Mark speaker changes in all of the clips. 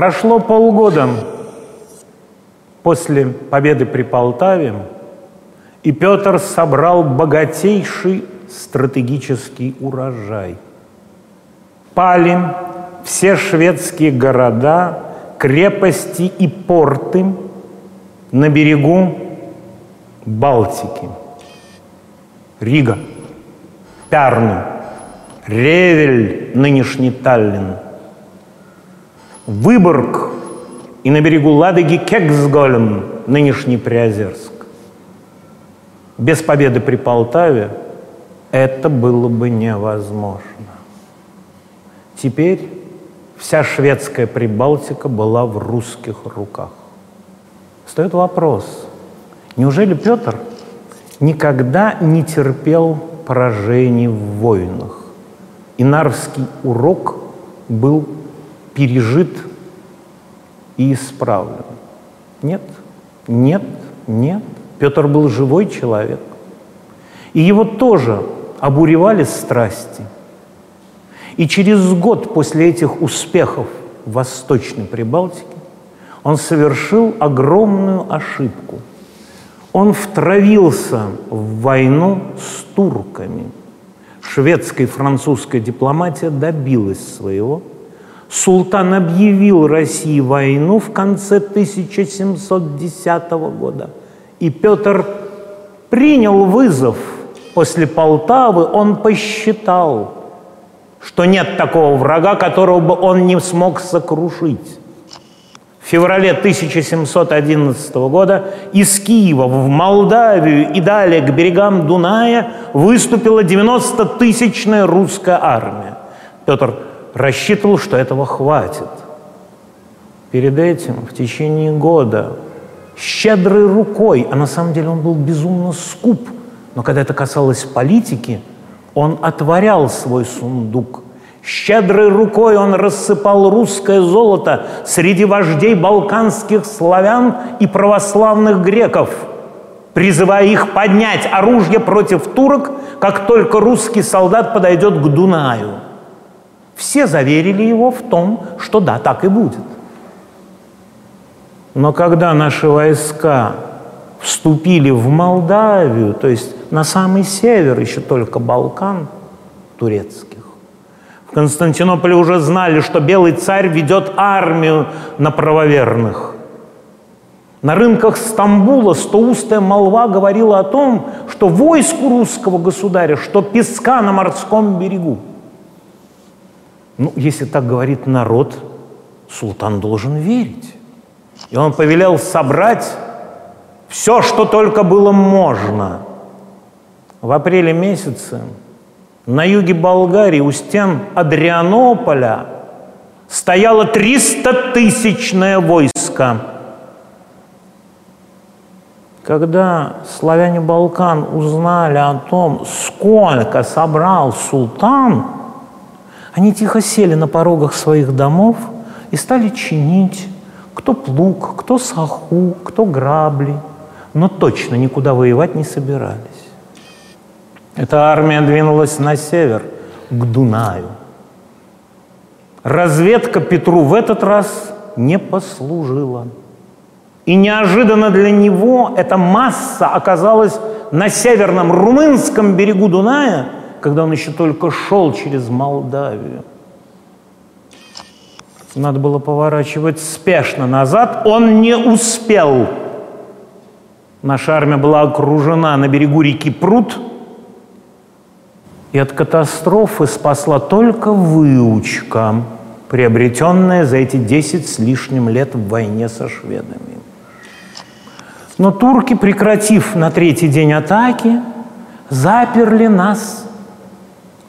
Speaker 1: Прошло полгода после победы при Полтаве, и Петр собрал богатейший стратегический урожай. Пали все шведские города, крепости и порты на берегу Балтики. Рига, Пярну, Ревель, нынешний Таллин, Выборг и на берегу Ладоги Кексгольм, нынешний Приозерск. Без победы при Полтаве это было бы невозможно. Теперь вся шведская Прибалтика была в русских руках. Стоит вопрос, неужели Петр никогда не терпел поражений в войнах? И Нарвский урок был пережит и исправлен. Нет, нет, нет. Петр был живой человек. И его тоже обуревали страсти. И через год после этих успехов в Восточной Прибалтике он совершил огромную ошибку. Он втравился в войну с турками. Шведская и французская дипломатия добилась своего – Султан объявил России войну в конце 1710 года. И Петр принял вызов. После Полтавы он посчитал, что нет такого врага, которого бы он не смог сокрушить. В феврале 1711 года из Киева в Молдавию и далее к берегам Дуная выступила 90-тысячная русская армия. Петр рассчитывал, что этого хватит. Перед этим в течение года щедрой рукой, а на самом деле он был безумно скуп, но когда это касалось политики, он отворял свой сундук. Щедрой рукой он рассыпал русское золото среди вождей балканских славян и православных греков, призывая их поднять оружие против турок, как только русский солдат подойдет к Дунаю – все заверили его в том, что да, так и будет. Но когда наши войска вступили в Молдавию, то есть на самый север, еще только Балкан турецких, в Константинополе уже знали, что белый царь ведет армию на правоверных. На рынках Стамбула стоустая молва говорила о том, что войску русского государя, что песка на морском берегу – ну, если так говорит народ, султан должен верить. И он повелел собрать все, что только было можно. В апреле месяце на юге Болгарии у стен Адрианополя стояло 300-тысячное войско. Когда славяне Балкан узнали о том, сколько собрал султан – они тихо сели на порогах своих домов и стали чинить кто плуг, кто саху, кто грабли, но точно никуда воевать не собирались. Эта армия двинулась на север, к Дунаю. Разведка Петру в этот раз не послужила. И неожиданно для него эта масса оказалась на северном румынском берегу Дуная – когда он еще только шел через Молдавию. Надо было поворачивать спешно назад. Он не успел. Наша армия была окружена на берегу реки Прут, и от катастрофы спасла только выучка, приобретенная за эти десять с лишним лет в войне со шведами. Но турки, прекратив на третий день атаки, заперли нас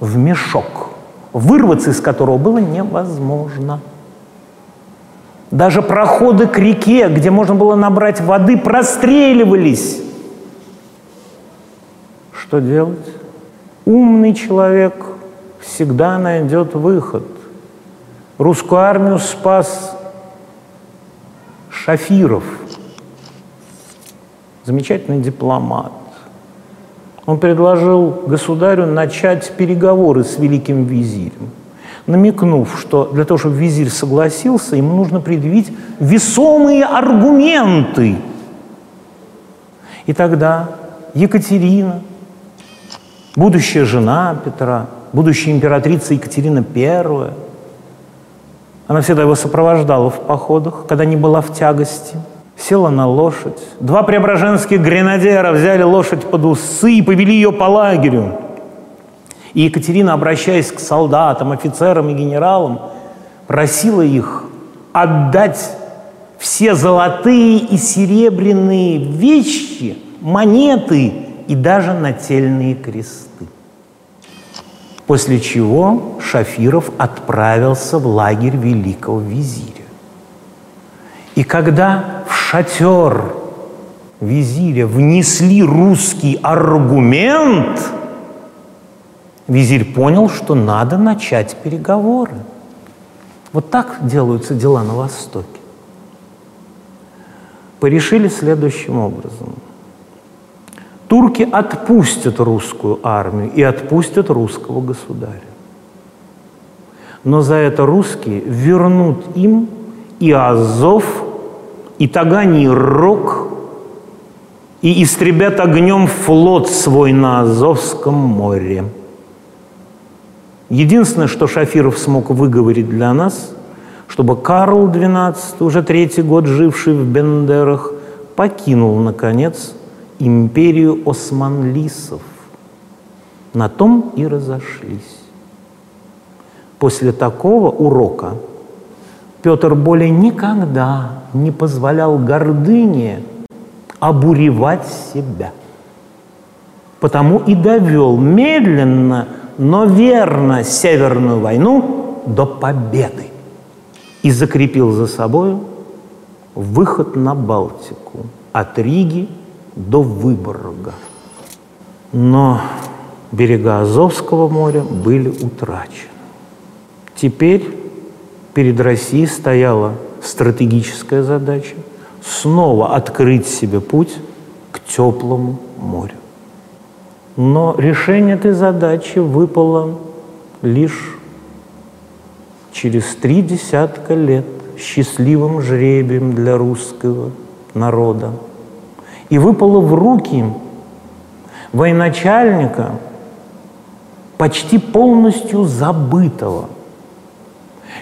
Speaker 1: в мешок, вырваться из которого было невозможно. Даже проходы к реке, где можно было набрать воды, простреливались. Что делать? Умный человек всегда найдет выход. Русскую армию спас Шафиров, замечательный дипломат, он предложил государю начать переговоры с великим визирем, намекнув, что для того, чтобы визирь согласился, ему нужно предъявить весомые аргументы. И тогда Екатерина, будущая жена Петра, будущая императрица Екатерина I, она всегда его сопровождала в походах, когда не была в тягости – села на лошадь. Два преображенских гренадера взяли лошадь под усы и повели ее по лагерю. И Екатерина, обращаясь к солдатам, офицерам и генералам, просила их отдать все золотые и серебряные вещи, монеты и даже нательные кресты. После чего Шафиров отправился в лагерь великого визиря. И когда в шатер визиря внесли русский аргумент, визирь понял, что надо начать переговоры. Вот так делаются дела на Востоке. Порешили следующим образом. Турки отпустят русскую армию и отпустят русского государя. Но за это русские вернут им и Азов, и Таганий Рог, и истребят огнем флот свой на Азовском море. Единственное, что Шафиров смог выговорить для нас, чтобы Карл XII, уже третий год живший в Бендерах, покинул, наконец, империю османлисов. На том и разошлись. После такого урока – Петр более никогда не позволял гордыне обуревать себя. Потому и довел медленно, но верно Северную войну до победы и закрепил за собой выход на Балтику от Риги до Выборга. Но берега Азовского моря были утрачены. Теперь перед Россией стояла стратегическая задача снова открыть себе путь к теплому морю. Но решение этой задачи выпало лишь через три десятка лет счастливым жребием для русского народа. И выпало в руки военачальника, почти полностью забытого –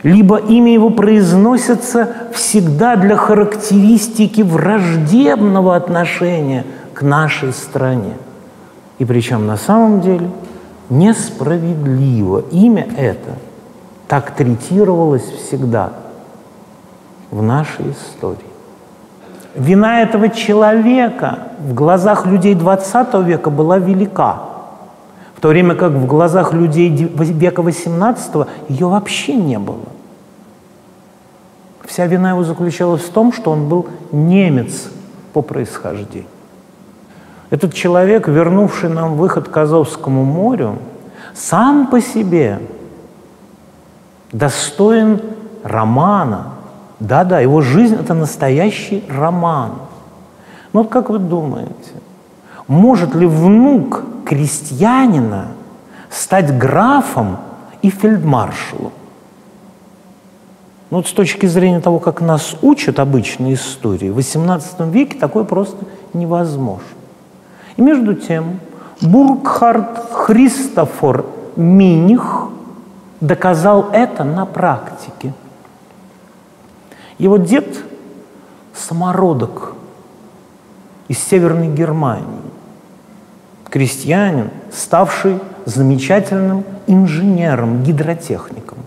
Speaker 1: либо имя его произносится всегда для характеристики враждебного отношения к нашей стране. И причем на самом деле несправедливо. Имя это так третировалось всегда в нашей истории. Вина этого человека в глазах людей XX века была велика – в то время как в глазах людей века XVIII ее вообще не было. Вся вина его заключалась в том, что он был немец по происхождению. Этот человек, вернувший нам выход к Азовскому морю, сам по себе достоин романа. Да-да, его жизнь – это настоящий роман. Ну вот как вы думаете, может ли внук крестьянина стать графом и фельдмаршалом? Ну, вот с точки зрения того, как нас учат обычные истории, в XVIII веке такое просто невозможно. И между тем Бургхард Христофор Миних доказал это на практике. Его дед – самородок из Северной Германии крестьянин, ставший замечательным инженером, гидротехником.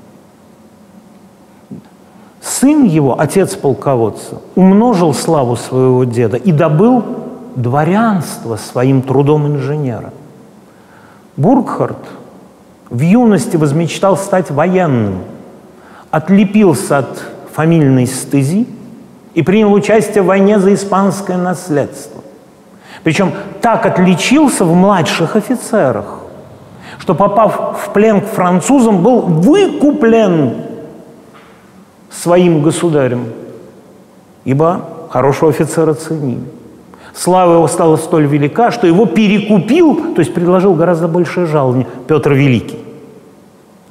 Speaker 1: Сын его, отец полководца, умножил славу своего деда и добыл дворянство своим трудом инженера. Бургхард в юности возмечтал стать военным, отлепился от фамильной стези и принял участие в войне за испанское наследство. Причем так отличился в младших офицерах, что, попав в плен к французам, был выкуплен своим государем. ибо хорошего офицера ценили. Слава его стала столь велика, что его перекупил, то есть предложил гораздо большее жалование Петр Великий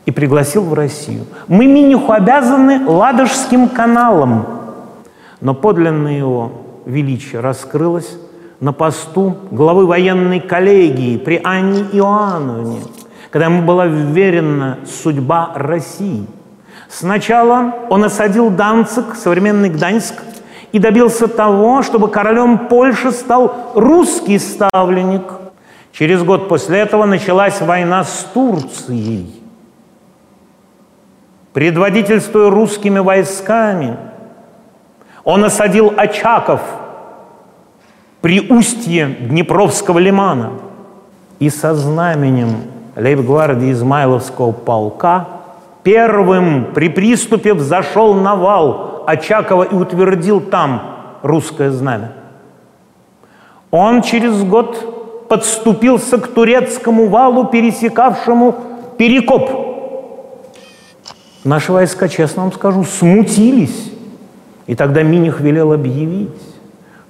Speaker 1: и пригласил в Россию. Мы Миниху обязаны Ладожским каналом, но подлинное его величие раскрылось на посту главы военной коллегии при Анне Иоанновне, когда ему была вверена судьба России. Сначала он осадил Данцик, современный Гданьск, и добился того, чтобы королем Польши стал русский ставленник. Через год после этого началась война с Турцией. Предводительствуя русскими войсками, он осадил Очаков при устье Днепровского лимана и со знаменем лейб-гвардии Измайловского полка первым при приступе взошел на вал Очакова и утвердил там русское знамя. Он через год подступился к турецкому валу, пересекавшему Перекоп. Наши войска, честно вам скажу, смутились. И тогда Миних велел объявить,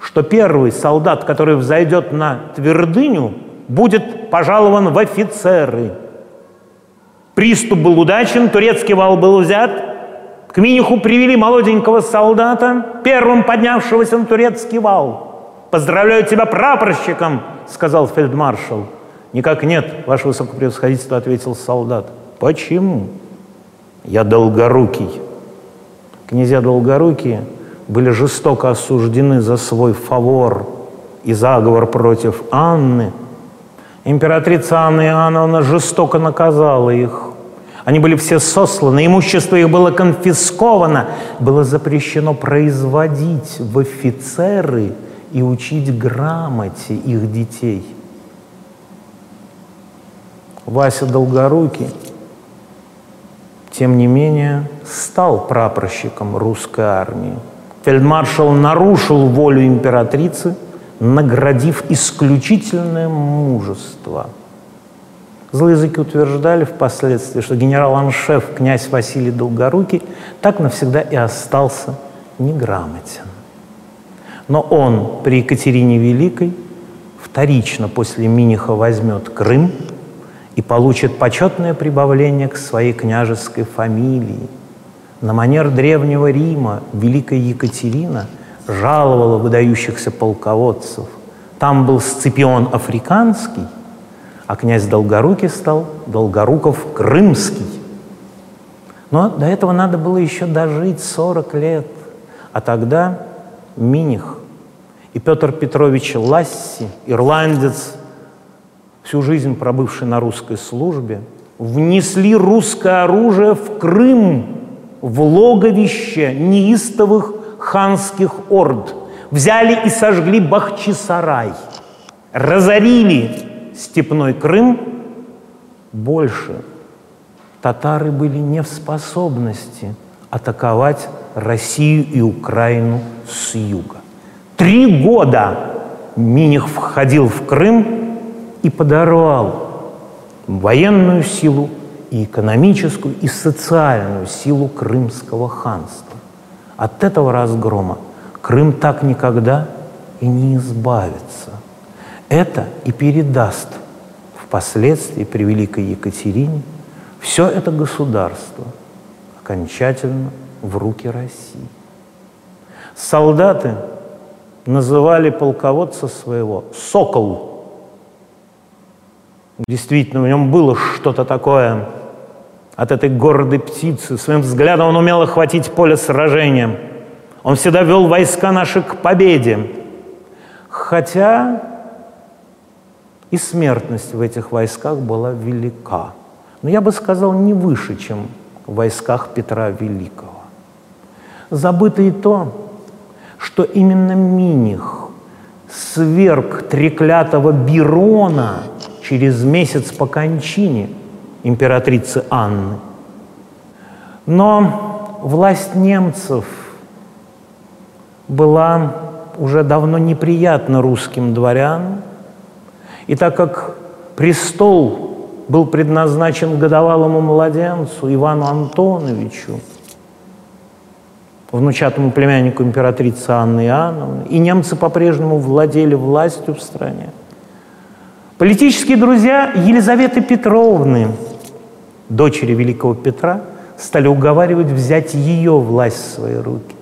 Speaker 1: что первый солдат, который взойдет на твердыню, будет пожалован в офицеры. Приступ был удачен, турецкий вал был взят – к Миниху привели молоденького солдата, первым поднявшегося на турецкий вал. «Поздравляю тебя прапорщиком!» — сказал фельдмаршал. «Никак нет, ваше высокопревосходительство», — ответил солдат. «Почему?» «Я долгорукий». Князья долгорукие были жестоко осуждены за свой фавор и заговор против Анны. Императрица Анна Иоанновна жестоко наказала их. Они были все сосланы, имущество их было конфисковано. Было запрещено производить в офицеры и учить грамоте их детей. Вася Долгорукий, тем не менее, стал прапорщиком русской армии. Фельдмаршал нарушил волю императрицы, наградив исключительное мужество – Злоязыки утверждали впоследствии, что генерал-аншеф князь Василий Долгорукий так навсегда и остался неграмотен. Но он при Екатерине Великой вторично после Миниха возьмет Крым и получит почетное прибавление к своей княжеской фамилии. На манер Древнего Рима Великая Екатерина жаловала выдающихся полководцев. Там был Сципион Африканский – а князь Долгорукий стал Долгоруков Крымский. Но до этого надо было еще дожить 40 лет. А тогда Миних и Петр Петрович Ласси, ирландец, всю жизнь пробывший на русской службе, внесли русское оружие в Крым, в логовище неистовых ханских орд. Взяли и сожгли Бахчисарай, разорили степной Крым, больше татары были не в способности атаковать Россию и Украину с юга. Три года Миних входил в Крым и подорвал военную силу и экономическую, и социальную силу крымского ханства. От этого разгрома Крым так никогда и не избавится это и передаст впоследствии при Великой Екатерине все это государство окончательно в руки России. Солдаты называли полководца своего «сокол». Действительно, в нем было что-то такое от этой гордой птицы. Своим взглядом он умел охватить поле сражения. Он всегда вел войска наши к победе. Хотя и смертность в этих войсках была велика. Но я бы сказал, не выше, чем в войсках Петра Великого. Забыто и то, что именно Миних сверг треклятого Бирона через месяц по кончине императрицы Анны. Но власть немцев была уже давно неприятна русским дворянам, и так как престол был предназначен годовалому младенцу Ивану Антоновичу, внучатому племяннику императрицы Анны Иоанновны, и немцы по-прежнему владели властью в стране. Политические друзья Елизаветы Петровны, дочери великого Петра, стали уговаривать взять ее власть в свои руки.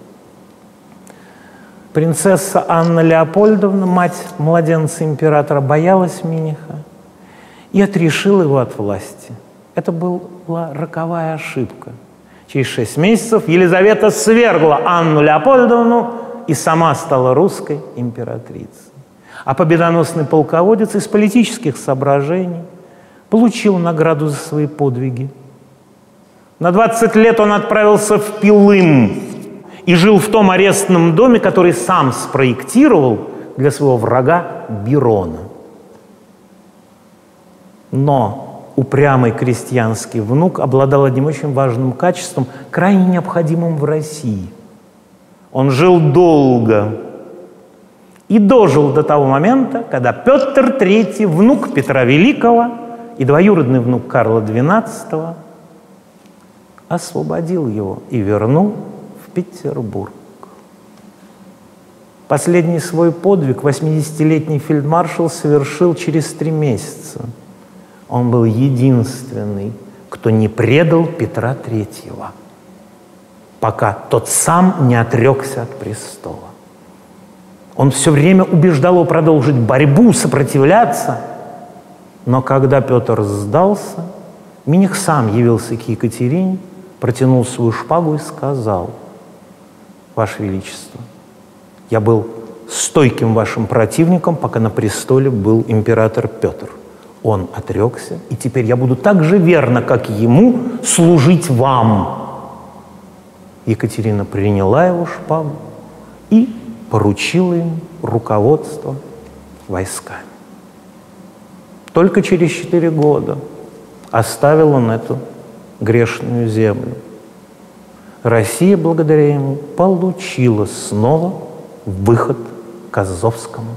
Speaker 1: Принцесса Анна Леопольдовна, мать младенца императора, боялась Миниха и отрешила его от власти. Это была роковая ошибка. Через шесть месяцев Елизавета свергла Анну Леопольдовну и сама стала русской императрицей. А победоносный полководец из политических соображений получил награду за свои подвиги. На 20 лет он отправился в Пилым, и жил в том арестном доме, который сам спроектировал для своего врага Бирона. Но упрямый крестьянский внук обладал одним очень важным качеством, крайне необходимым в России. Он жил долго и дожил до того момента, когда Петр III, внук Петра Великого и двоюродный внук Карла XII, освободил его и вернул Петербург. Последний свой подвиг 80-летний фельдмаршал совершил через три месяца. Он был единственный, кто не предал Петра Третьего, пока тот сам не отрекся от престола. Он все время убеждал его продолжить борьбу, сопротивляться, но когда Петр сдался, Миних сам явился к Екатерине, протянул свою шпагу и сказал – Ваше Величество. Я был стойким вашим противником, пока на престоле был император Петр. Он отрекся, и теперь я буду так же верно, как ему, служить вам. Екатерина приняла его шпагу и поручила ему руководство войсками. Только через четыре года оставил он эту грешную землю. Россия благодаря ему получила снова выход к Азовскому.